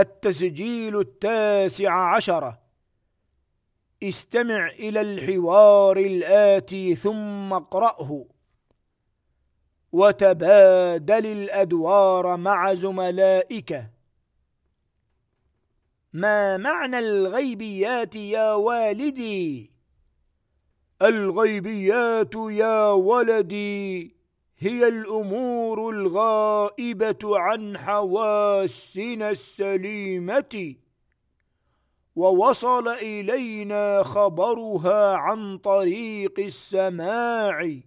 التسجيل التاسع عشر. استمع إلى الحوار الآتي ثم اقرأه. وتبادل الأدوار مع زملائك. ما معنى الغيبيات يا والدي؟ الغيبيات يا ولدي. هي الأمور الغائبة عن حواسنا السليمة. ووصل إلينا خبرها عن طريق السماع.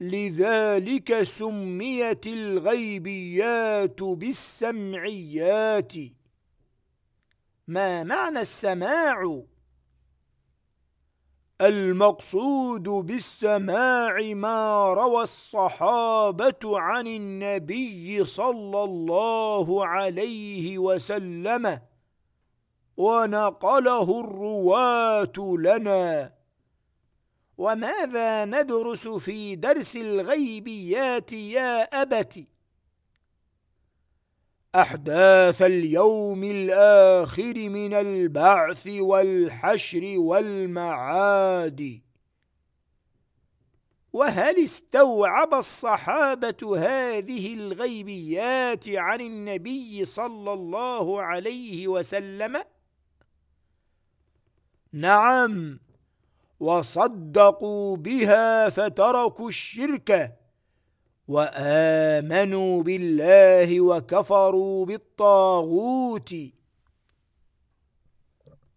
لذلك سميت الغيبيات بالسمعيات. ما معنى السماع؟ المقصود بالسماع ما روى الصحابة عن النبي صلى الله عليه وسلم. ونقله الرواة لنا. وماذا ندرس في درس الغيبيات يا أبت أحداث اليوم الآخر من البعث والحشر والمعاد وهل استوعب الصحابة هذه الغيبيات عن النبي صلى الله عليه وسلم؟ نعم وصدقوا بها فتركوا الشرك وآمنوا بالله وكفروا بالطاغوت